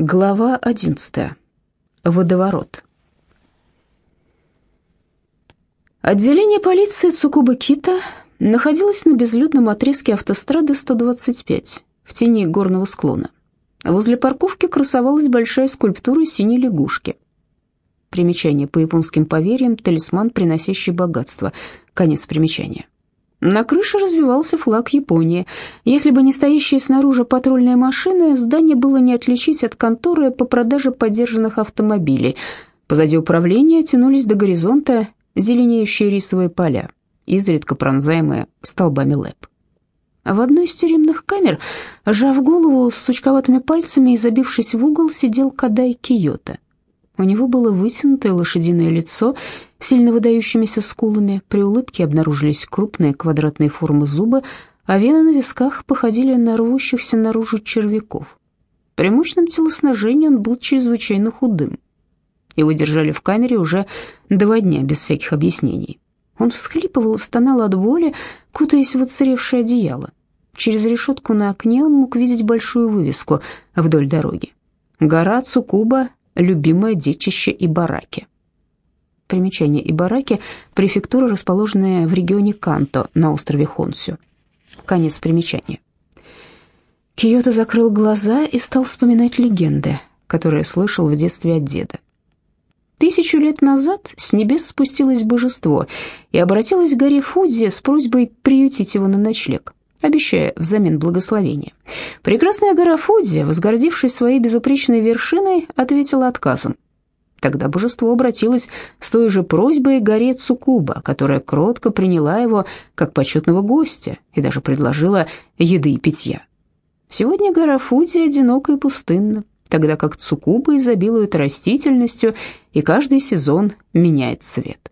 Глава 11. Водоворот. Отделение полиции Цукуба-Кита находилось на безлюдном отрезке автострады 125 в тени горного склона. Возле парковки красовалась большая скульптура синей лягушки. Примечание по японским поверьям «Талисман, приносящий богатство». Конец примечания. На крыше развивался флаг Японии. Если бы не стоящие снаружи патрульные машины, здание было не отличить от конторы по продаже подержанных автомобилей. Позади управления тянулись до горизонта зеленеющие рисовые поля, изредка пронзаемые столбами лэп. В одной из тюремных камер, сжав голову с сучковатыми пальцами и забившись в угол, сидел Кадай Киота. У него было вытянутое лошадиное лицо сильно выдающимися скулами, при улыбке обнаружились крупные квадратные формы зуба, а вены на висках походили на рвущихся наружу червяков. При мощном телосложении он был чрезвычайно худым. Его держали в камере уже два дня без всяких объяснений. Он всхлипывал и стонал от боли, кутаясь в отсыревшее одеяло. Через решетку на окне он мог видеть большую вывеску вдоль дороги. «Гора Цукуба, любимое детище и бараки». Примечание Ибараки – префектура, расположенная в регионе Канто на острове Хонсю. Конец примечания. Киото закрыл глаза и стал вспоминать легенды, которые слышал в детстве от деда. Тысячу лет назад с небес спустилось божество и обратилось к горе Фудзи с просьбой приютить его на ночлег, обещая взамен благословения. Прекрасная гора Фудзи, возгордившись своей безупречной вершиной, ответила отказом – Тогда божество обратилось с той же просьбой к горе Цукуба, которая кротко приняла его как почетного гостя и даже предложила еды и питья. Сегодня гора Фудзи одинока и пустынна, тогда как Цукуба изобилует растительностью, и каждый сезон меняет цвет.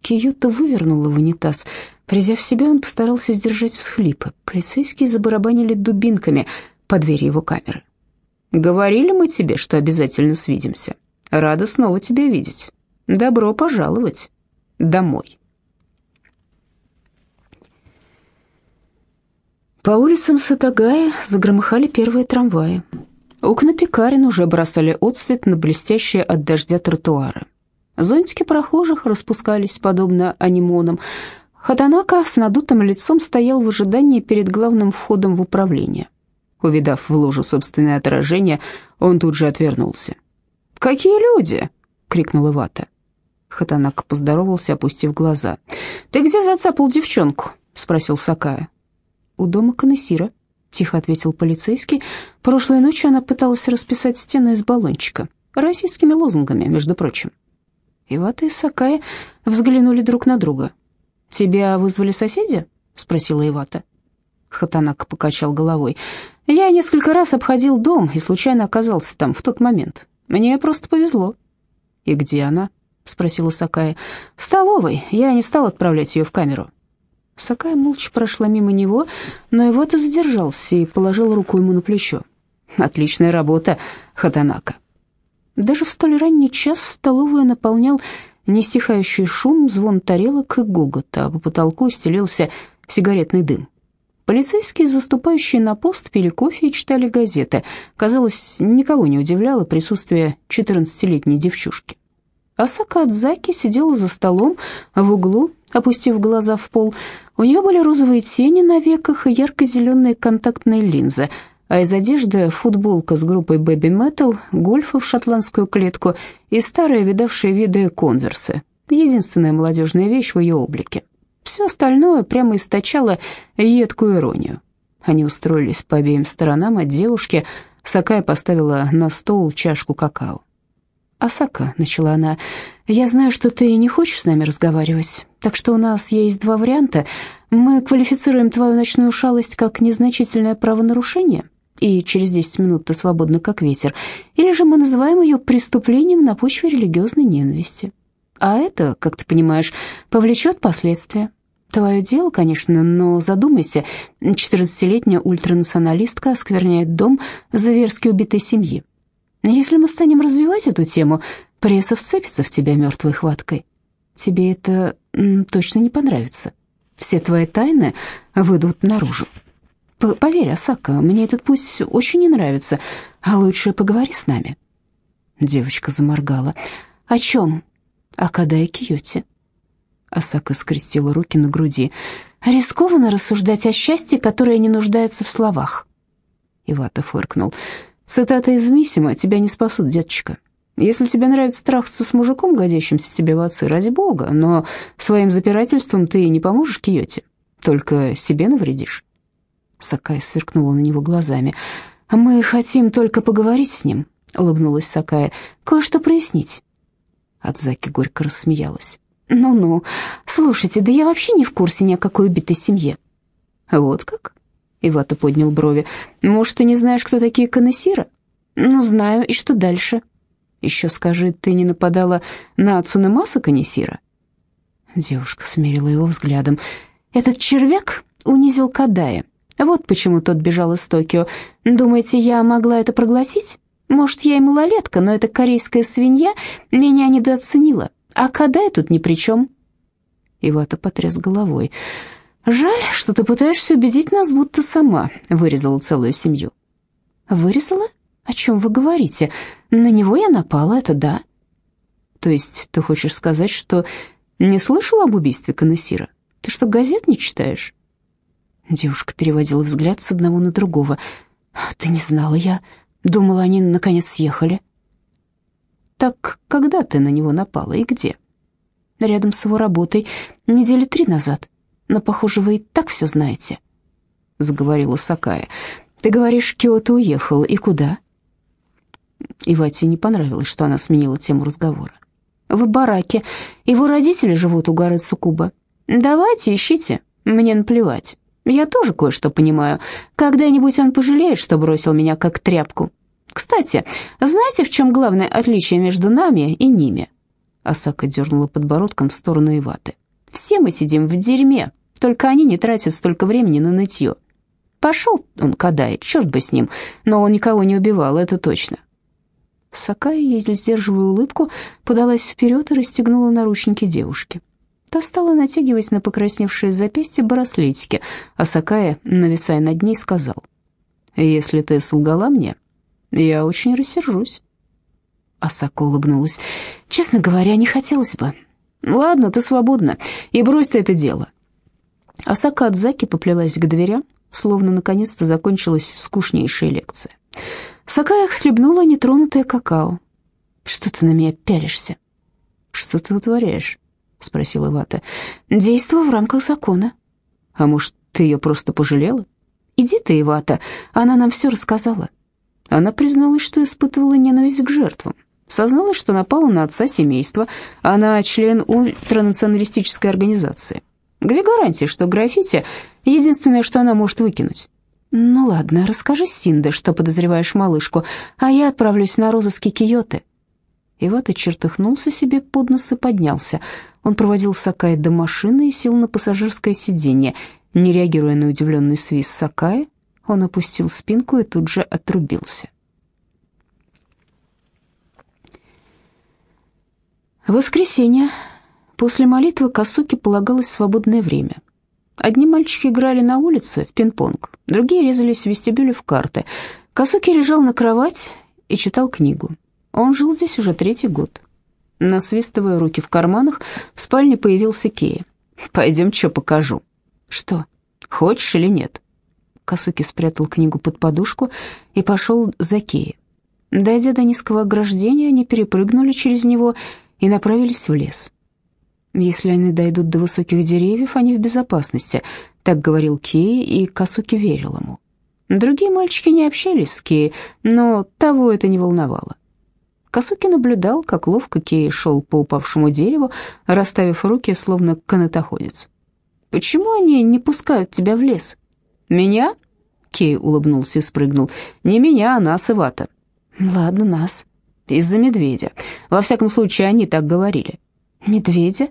Киюта вывернула в унитаз. Придя в себя, он постарался сдержать всхлипы. Полицейские забарабанили дубинками по двери его камеры. «Говорили мы тебе, что обязательно свидимся?» Рада снова тебя видеть. Добро пожаловать домой. По улицам Сатагая загромыхали первые трамваи. Окна пекарен уже бросали отсвет на блестящие от дождя тротуары. Зонтики прохожих распускались, подобно анимонам. Хатанака с надутым лицом стоял в ожидании перед главным входом в управление. Увидав в лужу собственное отражение, он тут же отвернулся. «Какие люди?» — крикнул Ивата. Хатанак поздоровался, опустив глаза. «Ты где зацапал девчонку?» — спросил Сакая. «У дома Канесира», — тихо ответил полицейский. «Прошлой ночью она пыталась расписать стены из баллончика. Российскими лозунгами, между прочим». Ивата и Сакая взглянули друг на друга. «Тебя вызвали соседи?» — спросила Ивата. Хатанак покачал головой. «Я несколько раз обходил дом и случайно оказался там в тот момент. Мне просто повезло». «И где она?» — спросила Сакая. «В столовой. Я не стал отправлять ее в камеру». Сакая молча прошла мимо него, но его-то задержался и положил руку ему на плечо. «Отличная работа, Хатанака». Даже в столь ранний час столовую наполнял нестихающий шум, звон тарелок и гогот, а по потолку стелился сигаретный дым. Полицейские, заступающие на пост, пили кофе и читали газеты. Казалось, никого не удивляло присутствие 14-летней девчушки. Асака Адзаки сидела за столом в углу, опустив глаза в пол. У нее были розовые тени на веках и ярко-зеленые контактные линзы, а из одежды футболка с группой Baby Metal, гольфа в шотландскую клетку и старые видавшие виды конверсы. Единственная молодежная вещь в ее облике. Все остальное прямо источало едкую иронию. Они устроились по обеим сторонам от девушки. Сакая поставила на стол чашку какао. «Асака», — начала она, — «я знаю, что ты не хочешь с нами разговаривать, так что у нас есть два варианта. Мы квалифицируем твою ночную шалость как незначительное правонарушение, и через 10 минут ты свободна как ветер, или же мы называем ее преступлением на почве религиозной ненависти. А это, как ты понимаешь, повлечет последствия. Твое дело, конечно, но задумайся, 14-летняя ультранационалистка оскверняет дом зверски убитой семьи. Если мы станем развивать эту тему, пресса вцепится в тебя мертвой хваткой. Тебе это точно не понравится. Все твои тайны выйдут наружу. Поверь, Асака, мне этот путь очень не нравится, а лучше поговори с нами». Девочка заморгала. «О чем?» «О Кадае Киоте». Асака скрестила руки на груди. «Рискованно рассуждать о счастье, которое не нуждается в словах». Ивата фыркнул. «Цитата из Миссима тебя не спасут, деточка. Если тебе нравится трахаться с мужиком, годящимся тебе в отцы, ради бога, но своим запирательством ты не поможешь Киоте, только себе навредишь». Сакая сверкнула на него глазами. «Мы хотим только поговорить с ним», — улыбнулась Сакая, — «кое-что прояснить». Адзаки горько рассмеялась. «Ну-ну, слушайте, да я вообще не в курсе ни о какой убитой семье». «Вот как?» — Ивата поднял брови. «Может, ты не знаешь, кто такие Канессира?» «Ну, знаю, и что дальше?» «Еще скажи, ты не нападала на Ацунемаса Канессира?» Девушка смерила его взглядом. «Этот червяк унизил Кадая. Вот почему тот бежал из Токио. Думаете, я могла это проглотить? Может, я и малолетка, но эта корейская свинья меня недооценила. А Кадай тут ни при чем». Ивата потряс головой. «Жаль, что ты пытаешься убедить нас, будто сама вырезала целую семью». «Вырезала? О чем вы говорите? На него я напала, это да». «То есть ты хочешь сказать, что не слышала об убийстве Канессира? Ты что, газет не читаешь?» Девушка переводила взгляд с одного на другого. «Ты не знала, я думала, они наконец съехали». «Так когда ты на него напала и где?» «Рядом с его работой, недели три назад. Но, похоже, вы и так все знаете», — заговорила Сакая. «Ты говоришь, Киото уехал. И куда?» Ивате не понравилось, что она сменила тему разговора. «В бараке. Его родители живут у горы Цукуба. Давайте, ищите. Мне наплевать». Я тоже кое-что понимаю. Когда-нибудь он пожалеет, что бросил меня как тряпку. Кстати, знаете, в чем главное отличие между нами и ними?» Асака дернула подбородком в сторону Иваты. «Все мы сидим в дерьме, только они не тратят столько времени на нытье. Пошел он кадает, черт бы с ним, но он никого не убивал, это точно». Сакая, еле сдерживая улыбку, подалась вперед и расстегнула наручники девушки. Та стала натягивать на покрасневшие запястья браслетики, а Сакая, нависая над ней, сказал, «Если ты солгала мне, я очень рассержусь». Асака улыбнулась. «Честно говоря, не хотелось бы». «Ладно, ты свободна, и брось ты это дело». Асака Адзаки поплелась к дверям, словно наконец-то закончилась скучнейшая лекция. Сакая хлебнула нетронутое какао. «Что ты на меня пялишься?» «Что ты утворяешь?» — спросила Вата. «Действую в рамках закона». «А может, ты ее просто пожалела?» «Иди ты, Ивата, она нам все рассказала». Она призналась, что испытывала ненависть к жертвам. Созналась, что напала на отца семейства. Она член ультранационалистической организации. Где гарантия, что граффити — единственное, что она может выкинуть? «Ну ладно, расскажи Синде, что подозреваешь малышку, а я отправлюсь на розыски Киоты». Ивата чертыхнулся себе под нос и поднялся. Он проводил Сакая до машины и сел на пассажирское сиденье. Не реагируя на удивленный свист Сакая, он опустил спинку и тут же отрубился. Воскресенье. После молитвы Касуки полагалось свободное время. Одни мальчики играли на улице в пинг-понг, другие резались в вестибюле в карты. Касуки лежал на кровать и читал книгу. Он жил здесь уже третий год. Насвистывая руки в карманах, в спальне появился Кея. «Пойдем, что покажу». «Что? Хочешь или нет?» Касуки спрятал книгу под подушку и пошел за Кеей. Дойдя до низкого ограждения, они перепрыгнули через него и направились в лес. «Если они дойдут до высоких деревьев, они в безопасности», — так говорил Кей, и Касуки верил ему. Другие мальчики не общались с Кей, но того это не волновало. Касуки наблюдал, как ловко Кей шел по упавшему дереву, расставив руки, словно канатоходец. «Почему они не пускают тебя в лес?» «Меня?» — Кей улыбнулся и спрыгнул. «Не меня, а нас, Ивата». «Ладно, нас». «Из-за медведя. Во всяком случае, они так говорили». «Медведя?»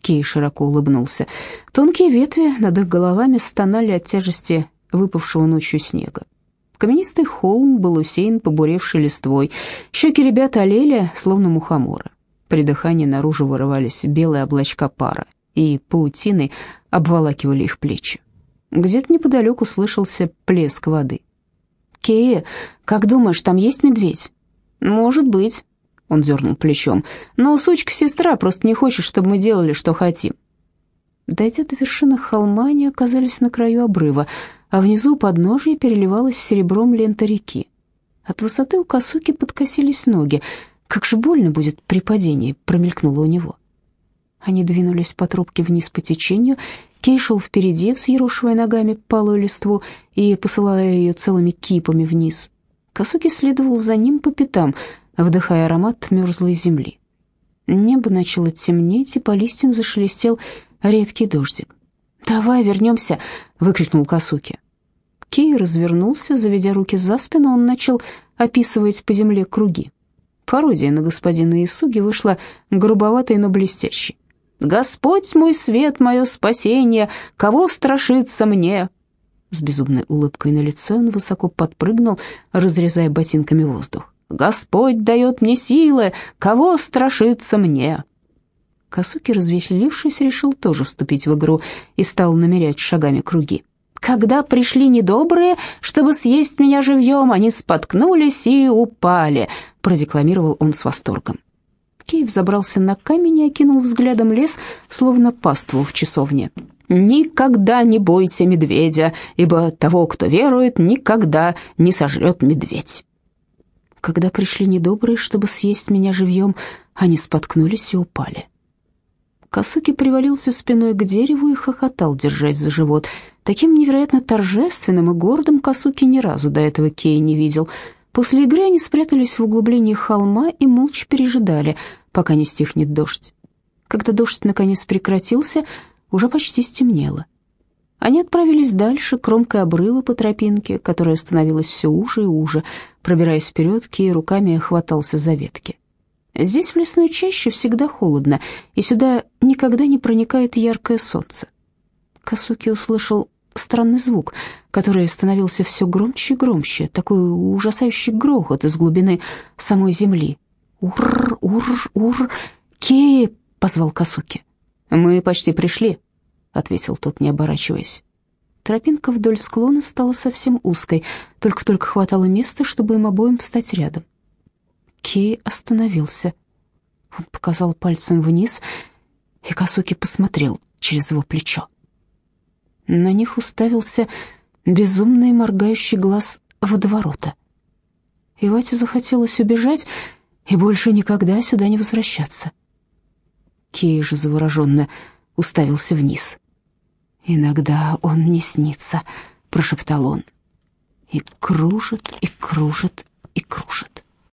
Кей широко улыбнулся. Тонкие ветви над их головами стонали от тяжести выпавшего ночью снега. Каменистый холм был усеян побуревшей листвой. Щеки ребят олели, словно мухоморы. При дыхании наружу вырывались белые облачка пара, и паутиной обволакивали их плечи. Где-то неподалеку слышался плеск воды. «Кея, как думаешь, там есть медведь?» «Может быть», — он дернул плечом, «но сучка-сестра просто не хочет, чтобы мы делали, что хотим». Дойдя до вершины холма, они оказались на краю обрыва, а внизу подножье переливалось серебром лента реки. От высоты у косуки подкосились ноги. «Как же больно будет при падении», — промелькнуло у него. Они двинулись по тропке вниз по течению. Кей шел впереди, взъерошивая ногами палую листву и посылая ее целыми кипами вниз. Косуки следовал за ним по пятам, вдыхая аромат мерзлой земли. Небо начало темнеть, и по листьям зашелестел редкий дождик. «Давай вернемся!» — выкрикнул Косуки. Кей развернулся, заведя руки за спину, он начал описывать по земле круги. Пародия на господина Исуги вышла грубоватой, но блестящей. «Господь мой свет, мое спасение, кого страшится мне?» С безумной улыбкой на лице он высоко подпрыгнул, разрезая ботинками воздух. «Господь дает мне силы, кого страшится мне?» Косуки, развеселившись, решил тоже вступить в игру и стал намерять шагами круги. «Когда пришли недобрые, чтобы съесть меня живьем, они споткнулись и упали», — продекламировал он с восторгом. Кейв забрался на камень и окинул взглядом лес, словно паству в часовне. «Никогда не бойся медведя, ибо того, кто верует, никогда не сожрет медведь». Когда пришли недобрые, чтобы съесть меня живьем, они споткнулись и упали. Косуки привалился спиной к дереву и хохотал, держась за живот. Таким невероятно торжественным и гордым Косуки ни разу до этого Кей не видел — После игры они спрятались в углублении холма и молча пережидали, пока не стихнет дождь. Когда дождь наконец прекратился, уже почти стемнело. Они отправились дальше, кромкой обрыва по тропинке, которая становилась все уже и уже. Пробираясь вперед, Кей руками хватался за ветки. Здесь, в лесной чаще, всегда холодно, и сюда никогда не проникает яркое солнце. Касуки услышал странный звук, который становился все громче и громче, такой ужасающий грохот из глубины самой земли. «Ур, ур, ур, Кей!» — позвал Касуки. «Мы почти пришли», — ответил тот, не оборачиваясь. Тропинка вдоль склона стала совсем узкой, только-только хватало места, чтобы им обоим встать рядом. Кей остановился. Он показал пальцем вниз, и Касуки посмотрел через его плечо. На них уставился безумный моргающий глаз водоворота. Ивате захотелось убежать и больше никогда сюда не возвращаться. Кей же завороженно уставился вниз. «Иногда он не снится», — прошептал он. «И кружит, и кружит, и кружит».